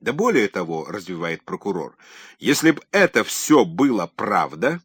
Да более того, развивает прокурор, если бы это все было правда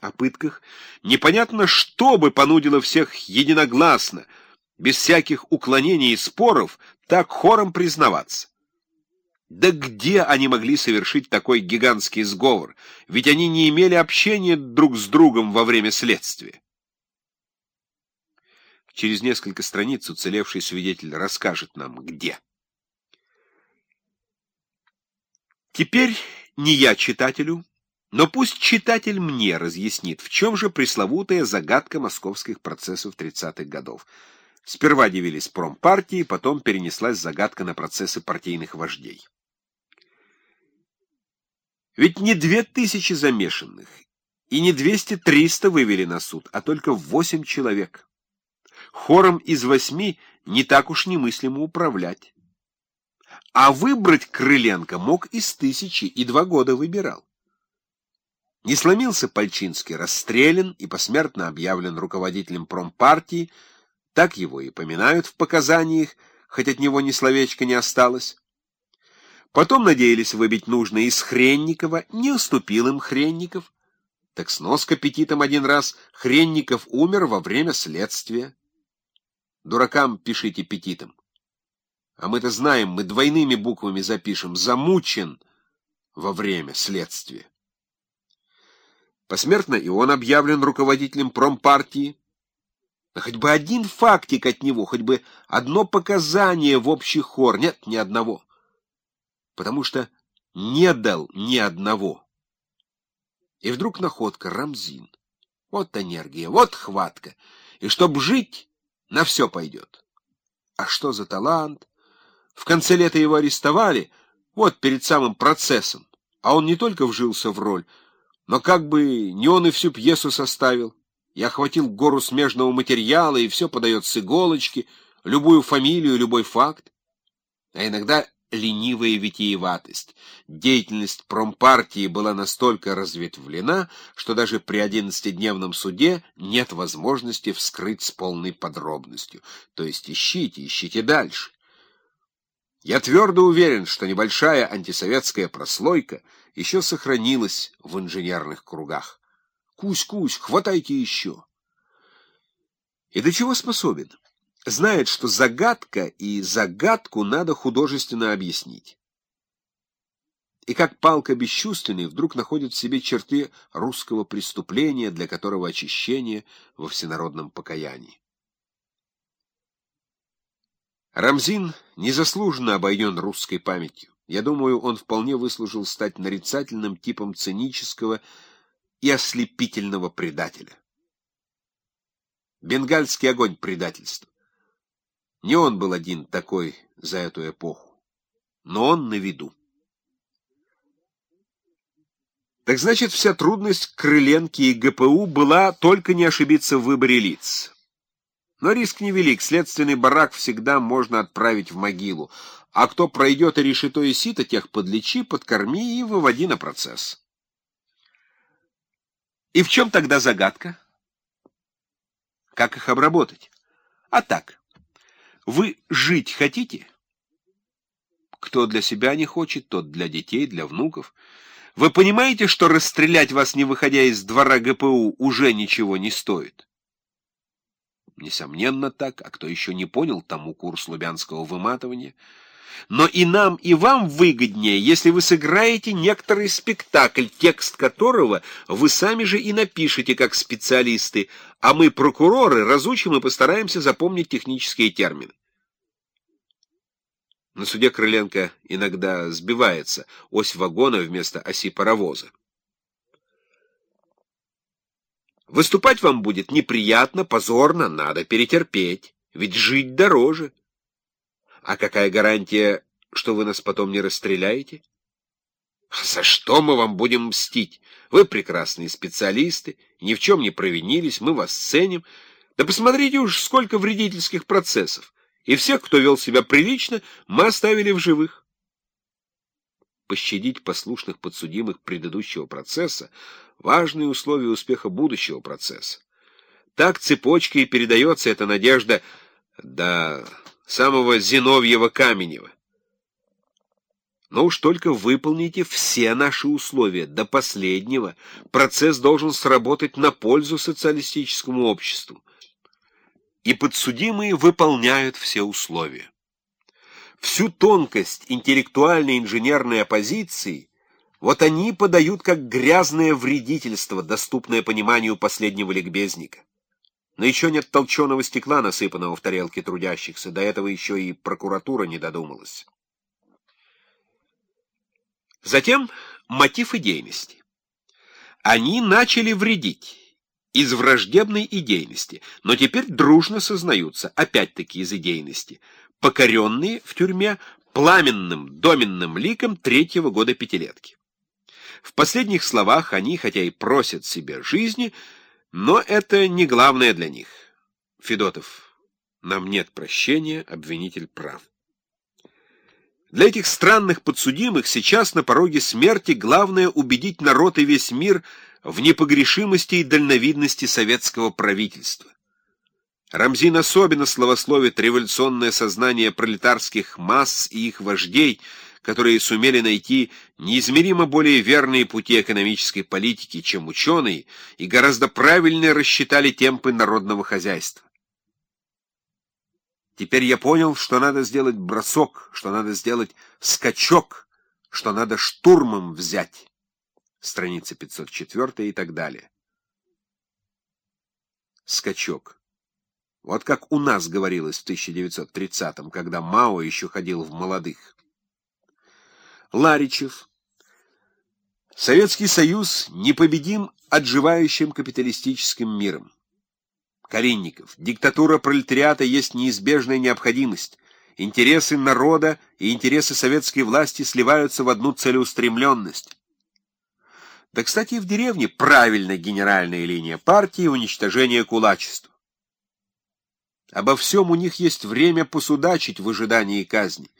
о пытках, непонятно, что бы понудило всех единогласно, без всяких уклонений и споров, так хором признаваться. Да где они могли совершить такой гигантский сговор? Ведь они не имели общения друг с другом во время следствия. Через несколько страниц уцелевший свидетель расскажет нам, где. Теперь не я читателю, но пусть читатель мне разъяснит, в чем же пресловутая загадка московских процессов 30-х годов. Сперва дивились промпартии, потом перенеслась загадка на процессы партийных вождей. Ведь не две тысячи замешанных и не двести-триста вывели на суд, а только восемь человек. Хором из восьми не так уж немыслимо управлять. А выбрать Крыленко мог из тысячи, и два года выбирал. Не сломился Пальчинский, расстрелян и посмертно объявлен руководителем промпартии, так его и поминают в показаниях, хоть от него ни словечка не осталось. Потом надеялись выбить нужное из Хренникова, не уступил им Хренников. Так снос к аппетитам один раз, Хренников умер во время следствия. Дуракам пишите петитом. А мы-то знаем, мы двойными буквами запишем «замучен» во время следствия. Посмертно и он объявлен руководителем промпартии. Да хоть бы один фактик от него, хоть бы одно показание в общий хор. Нет, ни одного. Потому что не дал ни одного. И вдруг находка Рамзин. Вот энергия, вот хватка. И чтоб жить, на все пойдет. А что за талант? В конце лета его арестовали, вот перед самым процессом, а он не только вжился в роль, но как бы не он и всю пьесу составил. Я охватил гору смежного материала, и все подает с иголочки, любую фамилию, любой факт. А иногда ленивая витиеватость. Деятельность промпартии была настолько разветвлена, что даже при одиннадцатидневном суде нет возможности вскрыть с полной подробностью. То есть ищите, ищите дальше. Я твердо уверен, что небольшая антисоветская прослойка еще сохранилась в инженерных кругах. Кусь-кусь, хватайте еще. И до чего способен? Знает, что загадка и загадку надо художественно объяснить. И как палка бесчувственный вдруг находит в себе черты русского преступления, для которого очищение во всенародном покаянии. Рамзин незаслуженно обойден русской памятью. Я думаю, он вполне выслужил стать нарицательным типом цинического и ослепительного предателя. Бенгальский огонь предательства. Не он был один такой за эту эпоху, но он на виду. Так значит, вся трудность Крыленки и ГПУ была только не ошибиться в выборе лиц. Но риск невелик, следственный барак всегда можно отправить в могилу, а кто пройдет и решит и сито, тех подлечи, подкорми и выводи на процесс. И в чем тогда загадка? Как их обработать? А так, вы жить хотите? Кто для себя не хочет, тот для детей, для внуков. Вы понимаете, что расстрелять вас, не выходя из двора ГПУ, уже ничего не стоит? Несомненно так, а кто еще не понял, тому курс лубянского выматывания. Но и нам, и вам выгоднее, если вы сыграете некоторый спектакль, текст которого вы сами же и напишете как специалисты, а мы, прокуроры, разучим и постараемся запомнить технические термины. На суде Крыленко иногда сбивается ось вагона вместо оси паровоза. Выступать вам будет неприятно, позорно, надо перетерпеть, ведь жить дороже. А какая гарантия, что вы нас потом не расстреляете? За что мы вам будем мстить? Вы прекрасные специалисты, ни в чем не провинились, мы вас ценим. Да посмотрите уж, сколько вредительских процессов. И всех, кто вел себя прилично, мы оставили в живых пощадить послушных подсудимых предыдущего процесса — важные условия успеха будущего процесса. Так цепочкой передается эта надежда до самого Зиновьева-Каменева. Но уж только выполните все наши условия, до последнего. Процесс должен сработать на пользу социалистическому обществу. И подсудимые выполняют все условия. Всю тонкость интеллектуальной инженерной оппозиции вот они подают как грязное вредительство, доступное пониманию последнего ликбезника. Но еще нет толченого стекла, насыпанного в тарелке трудящихся, до этого еще и прокуратура не додумалась. Затем мотив идейности. Они начали вредить из враждебной идейности, но теперь дружно сознаются, опять-таки из идейности, покоренные в тюрьме пламенным доменным ликом третьего года пятилетки. В последних словах они, хотя и просят себе жизни, но это не главное для них. Федотов, нам нет прощения, обвинитель прав. Для этих странных подсудимых сейчас на пороге смерти главное убедить народ и весь мир в непогрешимости и дальновидности советского правительства. Рамзин особенно славословит революционное сознание пролетарских масс и их вождей, которые сумели найти неизмеримо более верные пути экономической политики, чем ученые, и гораздо правильнее рассчитали темпы народного хозяйства. Теперь я понял, что надо сделать бросок, что надо сделать скачок, что надо штурмом взять. Страница 504 и так далее. Скачок. Вот как у нас говорилось в 1930-м, когда Мао еще ходил в молодых. Ларичев. Советский Союз непобедим отживающим капиталистическим миром. Коренников. Диктатура пролетариата есть неизбежная необходимость. Интересы народа и интересы советской власти сливаются в одну целеустремленность. Да, кстати, и в деревне правильная генеральная линия партии уничтожения кулачества. Обо всем у них есть время посудачить в ожидании казни.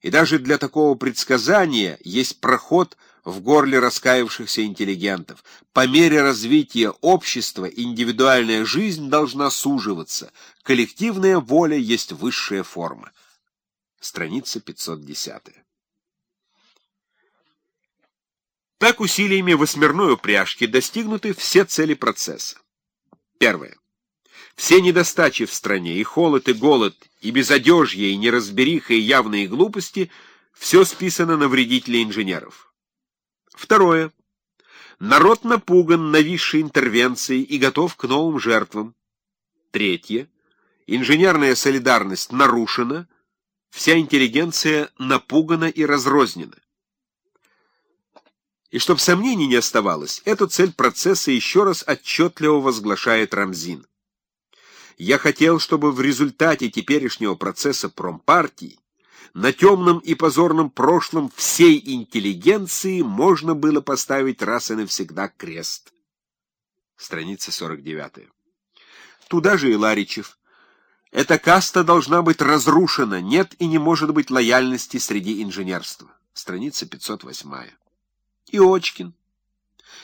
И даже для такого предсказания есть проход в горле раскаявшихся интеллигентов. По мере развития общества индивидуальная жизнь должна суживаться. Коллективная воля есть высшая форма. Страница 510. Так усилиями восьмерной упряжки достигнуты все цели процесса. Первое. Все недостачи в стране, и холод, и голод, и безодежье, и неразбериха, и явные глупости — все списано на вредителей инженеров. Второе. Народ напуган нависшей интервенцией и готов к новым жертвам. Третье. Инженерная солидарность нарушена, вся интеллигенция напугана и разрознена. И чтоб сомнений не оставалось, эту цель процесса еще раз отчетливо возглашает Рамзин. Я хотел, чтобы в результате теперешнего процесса промпартии на темном и позорном прошлом всей интеллигенции можно было поставить раз и навсегда крест. Страница 49. Туда же и Ларичев. Эта каста должна быть разрушена, нет и не может быть лояльности среди инженерства. Страница 508. И Очкин.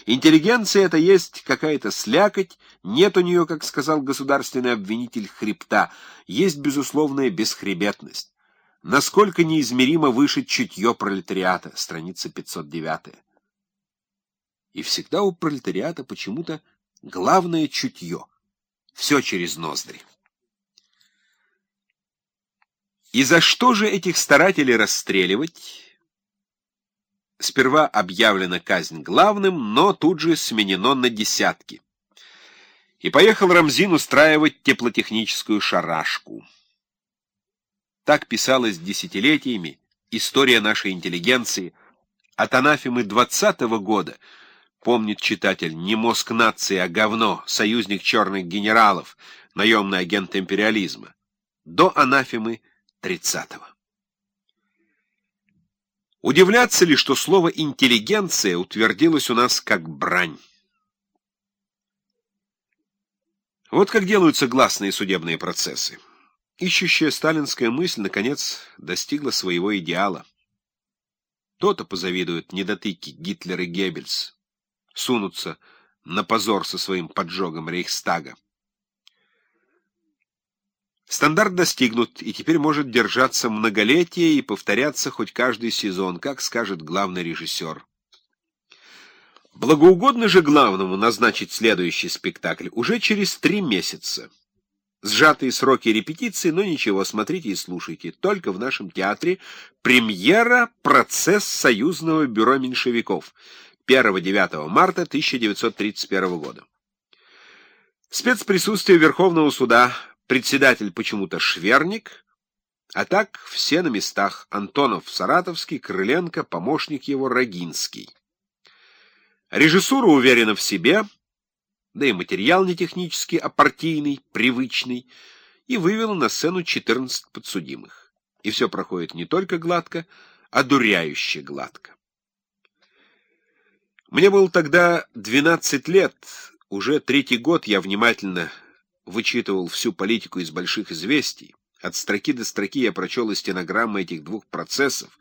Интеллигенция — это есть какая-то слякоть, нет у нее, как сказал государственный обвинитель, хребта, есть безусловная бесхребетность. Насколько неизмеримо выше чутье пролетариата, страница 509. И всегда у пролетариата почему-то главное чутье. Все через ноздри. И за что же этих старателей расстреливать? Сперва объявлена казнь главным, но тут же сменено на десятки. И поехал Рамзин устраивать теплотехническую шарашку. Так писалась десятилетиями история нашей интеллигенции. От анафемы двадцатого года, помнит читатель, не мозг нации, а говно, союзник черных генералов, наемный агент империализма, до анафемы тридцатого. Удивляться ли, что слово «интеллигенция» утвердилось у нас как брань? Вот как делаются гласные судебные процессы. Ищущая сталинская мысль, наконец, достигла своего идеала. То-то позавидуют недотыки Гитлер и Геббельс, сунутся на позор со своим поджогом Рейхстага. Стандарт достигнут, и теперь может держаться многолетие и повторяться хоть каждый сезон, как скажет главный режиссер. Благоугодно же главному назначить следующий спектакль уже через три месяца. Сжатые сроки репетиции, но ничего, смотрите и слушайте. Только в нашем театре премьера «Процесс Союзного бюро меньшевиков» 1-9 марта 1931 года. Спецприсутствие Верховного суда, председатель почему-то Шверник, а так все на местах. Антонов Саратовский, Крыленко, помощник его Рогинский. Режиссура уверена в себе, да и материал не технический, а партийный, привычный, и вывела на сцену 14 подсудимых. И все проходит не только гладко, а дуряюще гладко. Мне было тогда 12 лет, уже третий год я внимательно вычитывал всю политику из больших известий. От строки до строки я прочел и стенограммы этих двух процессов.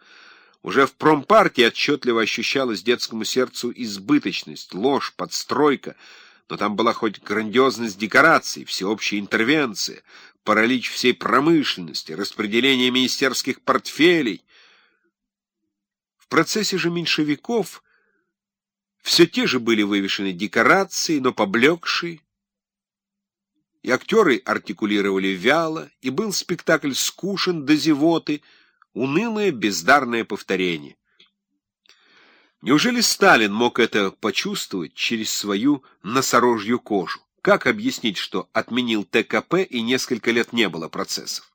Уже в промпартии отчетливо ощущалась детскому сердцу избыточность, ложь, подстройка — но там была хоть грандиозность декораций, всеобщая интервенция, паралич всей промышленности, распределение министерских портфелей. В процессе же меньшевиков все те же были вывешены декорации, но поблекшие, и актеры артикулировали вяло, и был спектакль скушен до зевоты, унылое бездарное повторение. Неужели Сталин мог это почувствовать через свою носорожью кожу? Как объяснить, что отменил ТКП и несколько лет не было процессов?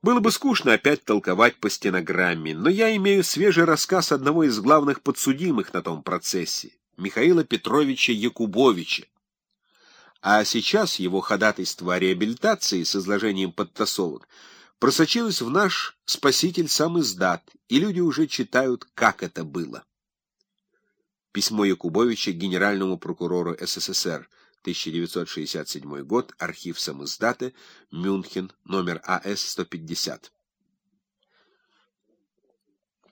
Было бы скучно опять толковать по стенограмме, но я имею свежий рассказ одного из главных подсудимых на том процессе, Михаила Петровича Якубовича. А сейчас его ходатайство о реабилитации с изложением подтасовок просочилось в наш спаситель сам издат, и люди уже читают, как это было. Письмо Якубовича генеральному прокурору СССР, 1967 год, архив самиздата, Мюнхен, номер АС-150.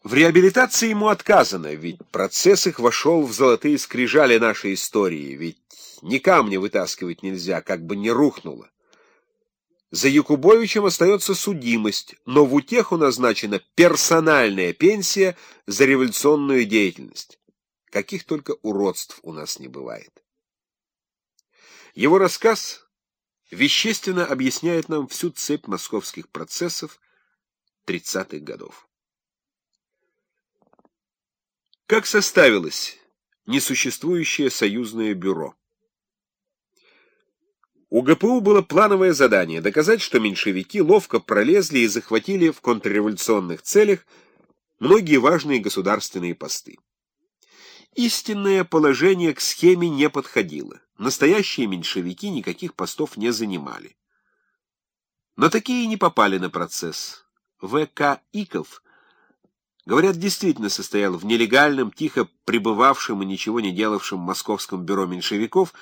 В реабилитации ему отказано, ведь процесс их вошел в золотые скрижали нашей истории, ведь ни камня вытаскивать нельзя, как бы не рухнуло. За Якубовичем остается судимость, но в утеху назначена персональная пенсия за революционную деятельность. Каких только уродств у нас не бывает. Его рассказ вещественно объясняет нам всю цепь московских процессов 30-х годов. Как составилось несуществующее союзное бюро? У ГПУ было плановое задание доказать, что меньшевики ловко пролезли и захватили в контрреволюционных целях многие важные государственные посты. Истинное положение к схеме не подходило. Настоящие меньшевики никаких постов не занимали. Но такие не попали на процесс. В.К. Иков, говорят, действительно состоял в нелегальном, тихо пребывавшем и ничего не делавшем московском бюро меньшевиков,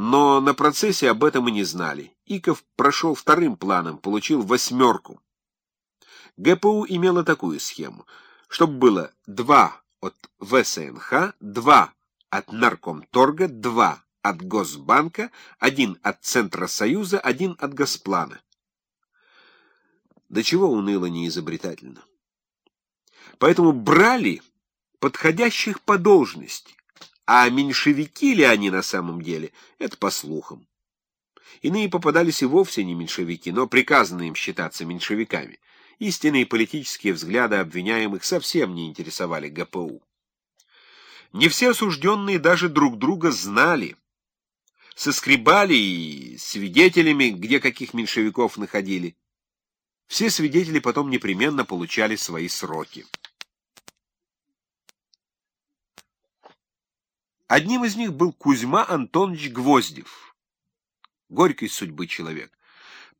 но на процессе об этом и не знали. Иков прошел вторым планом, получил восьмерку. ГПУ имела такую схему, чтобы было два от ВСНХ, два от Наркомторга, два от Госбанка, один от Центра Союза, один от Госплана. До чего уныло неизобретательно. Поэтому брали подходящих по должности, а меньшевики ли они на самом деле, это по слухам. Иные попадались и вовсе не меньшевики, но приказано им считаться меньшевиками. Истинные политические взгляды обвиняемых совсем не интересовали ГПУ. Не все осужденные даже друг друга знали. Соскребали и свидетелями, где каких меньшевиков находили. Все свидетели потом непременно получали свои сроки. Одним из них был Кузьма Антонович Гвоздев, горькой судьбы человек.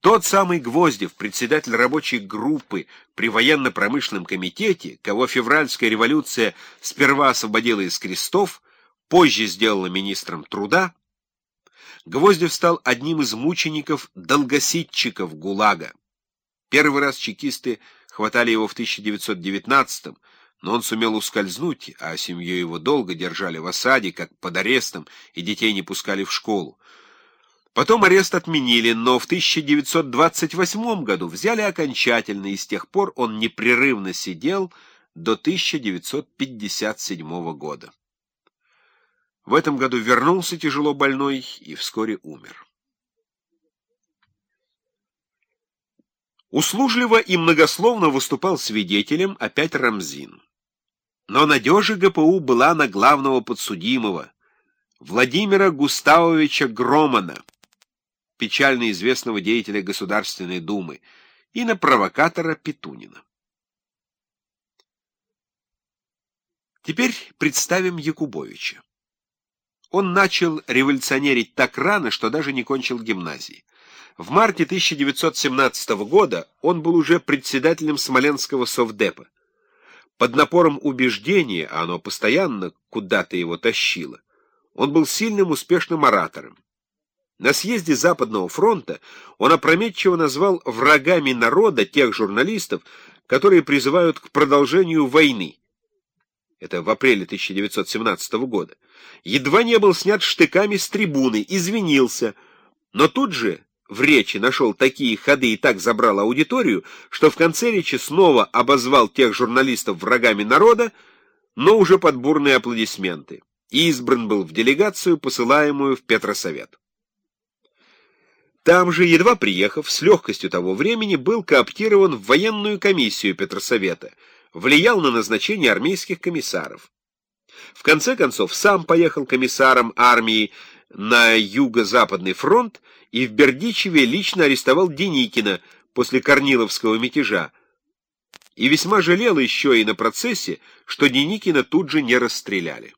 Тот самый Гвоздев, председатель рабочей группы при военно-промышленном комитете, кого февральская революция сперва освободила из крестов, позже сделала министром труда, Гвоздев стал одним из мучеников-долгосидчиков ГУЛАГа. Первый раз чекисты хватали его в 1919 году, но он сумел ускользнуть, а семью его долго держали в осаде, как под арестом, и детей не пускали в школу. Потом арест отменили, но в 1928 году взяли окончательно, и с тех пор он непрерывно сидел до 1957 года. В этом году вернулся тяжело больной и вскоре умер. Услужливо и многословно выступал свидетелем опять Рамзин. Но надежа ГПУ была на главного подсудимого, Владимира Густавовича Громана, печально известного деятеля Государственной Думы, и на провокатора Петунина. Теперь представим Якубовича. Он начал революционерить так рано, что даже не кончил гимназии. В марте 1917 года он был уже председателем Смоленского совдепа. Под напором убеждения, а оно постоянно куда-то его тащило, он был сильным, успешным оратором. На съезде Западного фронта он опрометчиво назвал врагами народа тех журналистов, которые призывают к продолжению войны. Это в апреле 1917 года. Едва не был снят штыками с трибуны, извинился, но тут же в речи нашел такие ходы и так забрал аудиторию, что в конце речи снова обозвал тех журналистов врагами народа, но уже под бурные аплодисменты, и избран был в делегацию, посылаемую в Петросовет. Там же, едва приехав, с легкостью того времени был кооптирован в военную комиссию Петросовета, влиял на назначение армейских комиссаров. В конце концов, сам поехал комиссаром армии на Юго-Западный фронт и в Бердичеве лично арестовал Деникина после Корниловского мятежа, и весьма жалел еще и на процессе, что Деникина тут же не расстреляли.